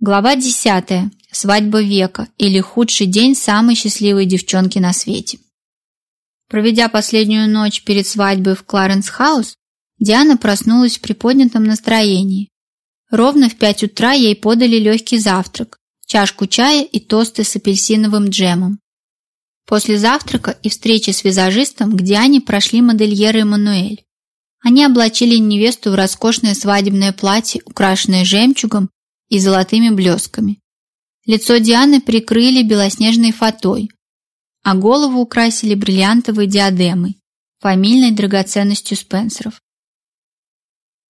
Глава 10. Свадьба века или худший день самой счастливой девчонки на свете. Проведя последнюю ночь перед свадьбой в Кларенс-хаус, Диана проснулась в приподнятом настроении. Ровно в пять утра ей подали легкий завтрак, чашку чая и тосты с апельсиновым джемом. После завтрака и встречи с визажистом к Диане пришли модельеры Эмануэль. Они облачили невесту в роскошное свадебное платье, украшенное жемчугом и золотыми блесками. Лицо Дианы прикрыли белоснежной фатой, а голову украсили бриллиантовой диадемой, фамильной драгоценностью Спенсеров.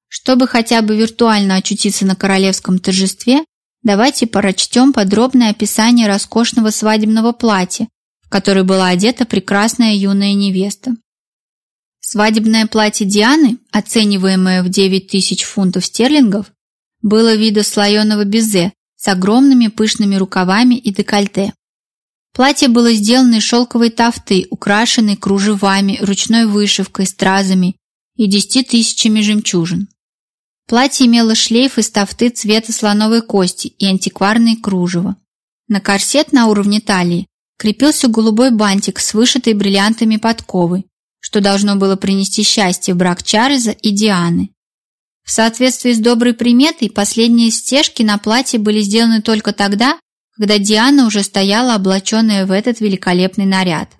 Чтобы хотя бы виртуально очутиться на королевском торжестве, давайте прочтем подробное описание роскошного свадебного платья, в которое была одета прекрасная юная невеста. Свадебное платье Дианы, оцениваемое в 9 тысяч фунтов стерлингов, было вида слоеного безе с огромными пышными рукавами и декольте. Платье было сделано из шелковой тафты, украшенной кружевами, ручной вышивкой, стразами и десяти тысячами жемчужин. Платье имело шлейф из тафты цвета слоновой кости и антикварные кружева. На корсет на уровне талии крепился голубой бантик с вышитой бриллиантами подковой, что должно было принести счастье в брак Чарльза и Дианы. В соответствии с доброй приметой, последние стежки на платье были сделаны только тогда, когда Диана уже стояла облаченная в этот великолепный наряд.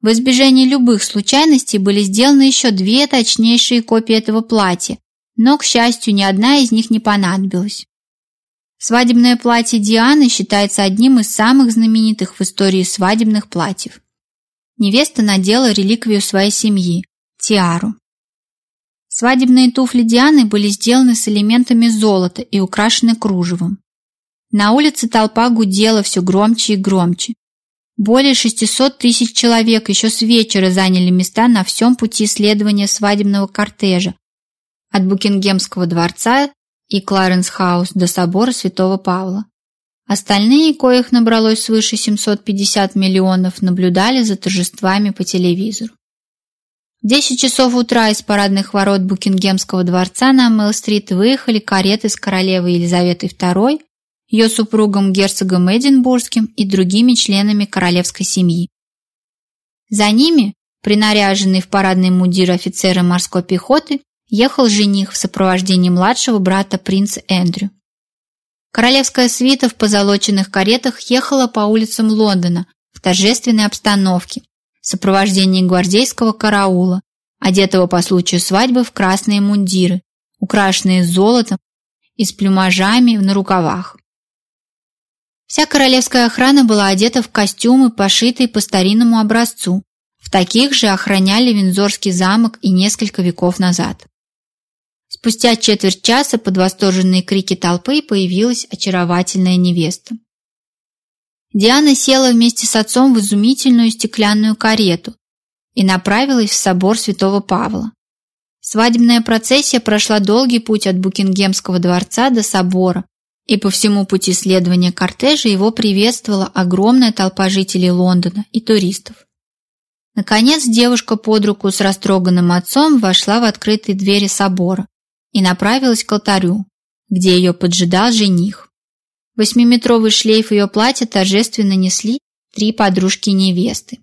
В избежание любых случайностей были сделаны еще две точнейшие копии этого платья, но, к счастью, ни одна из них не понадобилась. Свадебное платье Дианы считается одним из самых знаменитых в истории свадебных платьев. Невеста надела реликвию своей семьи – тиару. Свадебные туфли Дианы были сделаны с элементами золота и украшены кружевом. На улице толпа гудела все громче и громче. Более 600 тысяч человек еще с вечера заняли места на всем пути следования свадебного кортежа от Букингемского дворца и Кларенс-хаус до собора Святого Павла. Остальные, коих набралось свыше 750 миллионов, наблюдали за торжествами по телевизору. В 10 часов утра из парадных ворот Букингемского дворца на Мэлл-стрит выехали кареты с королевой Елизаветой II, ее супругом герцогом Эдинбургским и другими членами королевской семьи. За ними, принаряженный в парадный мундир офицера морской пехоты, ехал жених в сопровождении младшего брата принца Эндрю. Королевская свита в позолоченных каретах ехала по улицам Лондона в торжественной обстановке, в сопровождении гвардейского караула, одетого по случаю свадьбы в красные мундиры, украшенные золотом и с плюмажами на рукавах. Вся королевская охрана была одета в костюмы, пошитые по старинному образцу. В таких же охраняли Виндзорский замок и несколько веков назад. Спустя четверть часа под восторженные крики толпы появилась очаровательная невеста. Диана села вместе с отцом в изумительную стеклянную карету и направилась в собор Святого Павла. Свадебная процессия прошла долгий путь от Букингемского дворца до собора, и по всему пути следования кортежа его приветствовала огромная толпа жителей Лондона и туристов. Наконец девушка под руку с растроганным отцом вошла в открытые двери собора и направилась к алтарю, где ее поджидал жених. Восьмиметровый шлейф ее платья торжественно несли три подружки невесты.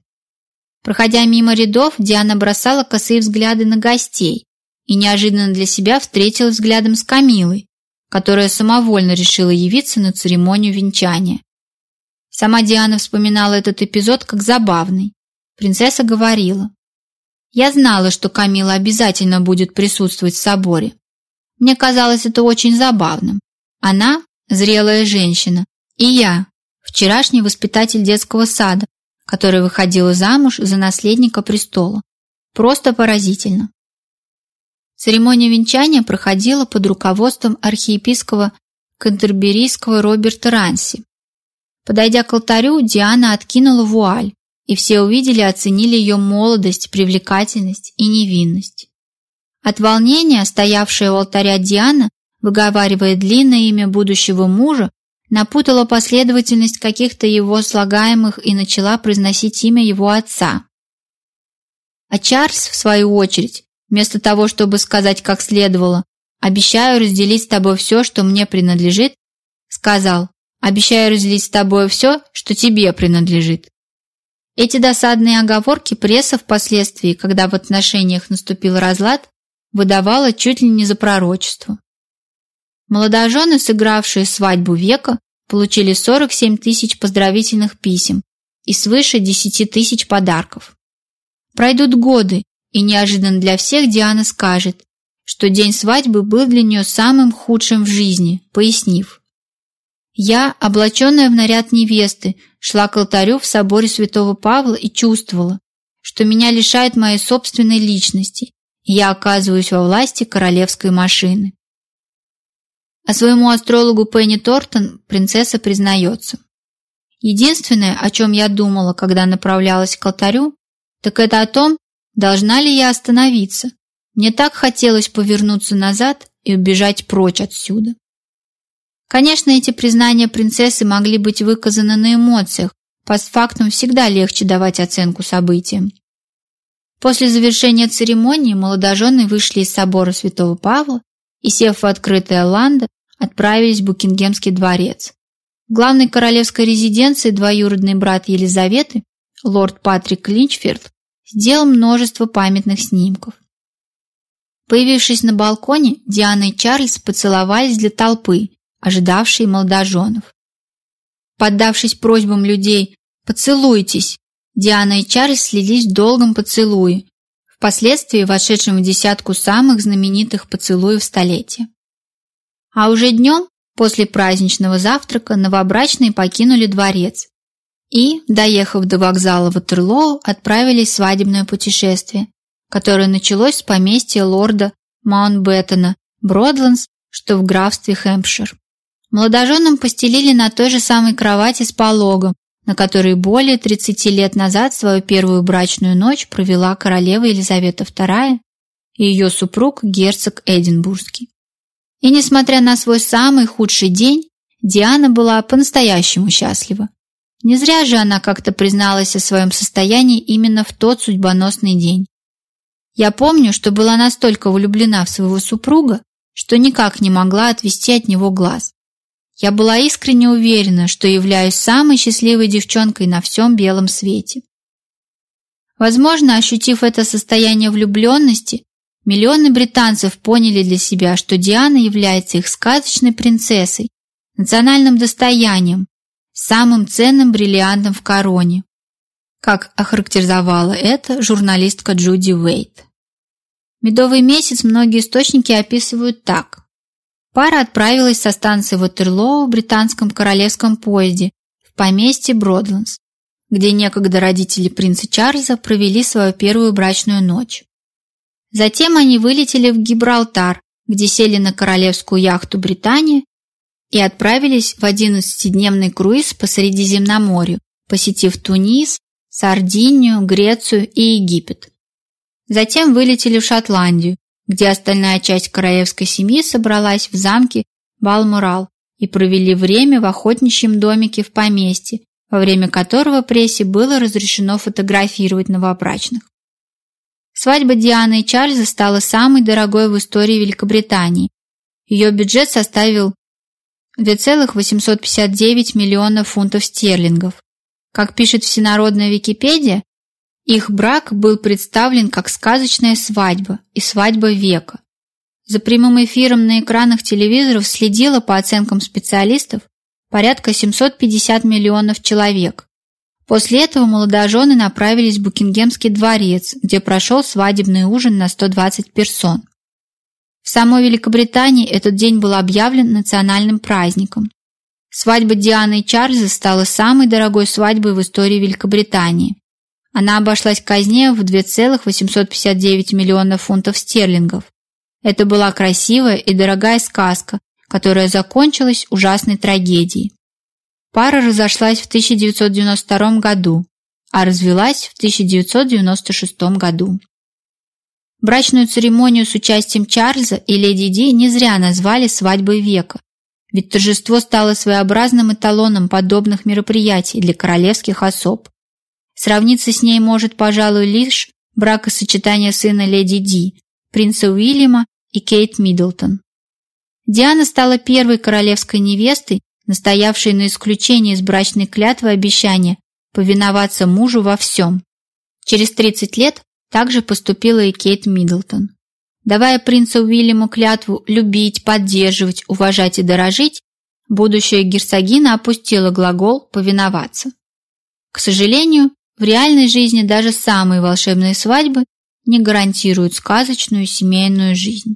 Проходя мимо рядов, Диана бросала косые взгляды на гостей и неожиданно для себя встретилась взглядом с Камилой, которая самовольно решила явиться на церемонию венчания. Сама Диана вспоминала этот эпизод как забавный. Принцесса говорила: "Я знала, что Камила обязательно будет присутствовать в соборе. Мне казалось это очень забавным. Она зрелая женщина, и я, вчерашний воспитатель детского сада, который выходила замуж за наследника престола. Просто поразительно. Церемония венчания проходила под руководством архиепископа Кантерберийского Роберта Ранси. Подойдя к алтарю, Диана откинула вуаль, и все увидели и оценили ее молодость, привлекательность и невинность. От волнения, стоявшая у алтаря Диана выговаривая длинное имя будущего мужа, напутала последовательность каких-то его слагаемых и начала произносить имя его отца. А Чарльз, в свою очередь, вместо того, чтобы сказать как следовало, «Обещаю разделить с тобой все, что мне принадлежит», Сказал, обещаю разделить с тобой все, что тебе принадлежит. Эти досадные оговорки пресса впоследствии, когда в отношениях наступил разлад, выдавала чуть ли не за пророчество. Молодожены, сыгравшие свадьбу века, получили 47 тысяч поздравительных писем и свыше 10 тысяч подарков. Пройдут годы, и неожиданно для всех Диана скажет, что день свадьбы был для нее самым худшим в жизни, пояснив. Я, облаченная в наряд невесты, шла к алтарю в соборе святого Павла и чувствовала, что меня лишает моей собственной личности, и я оказываюсь во власти королевской машины. А своему астрологу Пенни Тортон принцесса признается. Единственное, о чем я думала, когда направлялась к алтарю, так это о том, должна ли я остановиться. Мне так хотелось повернуться назад и убежать прочь отсюда. Конечно, эти признания принцессы могли быть выказаны на эмоциях, постфактум всегда легче давать оценку событиям. После завершения церемонии молодожены вышли из собора Святого Павла и, сев в открытое ландо, отправились в Букингемский дворец. В главной королевской резиденции двоюродный брат Елизаветы, лорд Патрик Линчфилд, сделал множество памятных снимков. Появившись на балконе, Диана и Чарльз поцеловались для толпы, ожидавшей молодоженов. Поддавшись просьбам людей «поцелуйтесь», Диана и Чарльз слились в долгом поцелуе, впоследствии вошедшем в десятку самых знаменитых поцелуев столетия. А уже днем, после праздничного завтрака, новобрачные покинули дворец и, доехав до вокзала Ватерлоу, отправились в свадебное путешествие, которое началось с поместья лорда Маунтбеттена, Бродландс, что в графстве Хэмпшир. Молодоженам постелили на той же самой кровати с пологом, на которой более 30 лет назад свою первую брачную ночь провела королева Елизавета II и ее супруг герцог Эдинбургский. И несмотря на свой самый худший день, Диана была по-настоящему счастлива. Не зря же она как-то призналась о своем состоянии именно в тот судьбоносный день. Я помню, что была настолько влюблена в своего супруга, что никак не могла отвести от него глаз. Я была искренне уверена, что являюсь самой счастливой девчонкой на всем белом свете. Возможно, ощутив это состояние влюбленности, Миллионы британцев поняли для себя, что Диана является их сказочной принцессой, национальным достоянием, самым ценным бриллиантом в короне, как охарактеризовала это журналистка Джуди Уэйт. Медовый месяц многие источники описывают так. Пара отправилась со станции Ватерлоо в британском королевском поезде в поместье Бродландс, где некогда родители принца Чарльза провели свою первую брачную ночь. Затем они вылетели в Гибралтар, где сели на королевскую яхту Британия и отправились в 11-дневный круиз по Средиземноморью, посетив Тунис, Сардинию, Грецию и Египет. Затем вылетели в Шотландию, где остальная часть королевской семьи собралась в замке Балморал и провели время в охотничьем домике в поместье, во время которого прессе было разрешено фотографировать новобрачных. Свадьба Дианы и Чарльза стала самой дорогой в истории Великобритании. Ее бюджет составил 2,859 миллионов фунтов стерлингов. Как пишет всенародная Википедия, их брак был представлен как сказочная свадьба и свадьба века. За прямым эфиром на экранах телевизоров следило, по оценкам специалистов, порядка 750 миллионов человек. После этого молодожены направились в Букингемский дворец, где прошел свадебный ужин на 120 персон. В самой Великобритании этот день был объявлен национальным праздником. Свадьба Дианы и Чарльза стала самой дорогой свадьбой в истории Великобритании. Она обошлась казне в 2,859 миллионов фунтов стерлингов. Это была красивая и дорогая сказка, которая закончилась ужасной трагедией. Пара разошлась в 1992 году, а развелась в 1996 году. Брачную церемонию с участием Чарльза и леди Ди не зря назвали свадьбой века, ведь торжество стало своеобразным эталоном подобных мероприятий для королевских особ. Сравниться с ней может, пожалуй, лишь бракосочетание сына леди Ди, принца Уильяма и Кейт Миддлтон. Диана стала первой королевской невестой, настоявшей на исключении из брачной клятвы обещания повиноваться мужу во всем. Через 30 лет также поступила и Кейт Миддлтон. Давая принцу Уильяму клятву любить, поддерживать, уважать и дорожить, будущая герцогиня опустила глагол «повиноваться». К сожалению, в реальной жизни даже самые волшебные свадьбы не гарантируют сказочную семейную жизнь.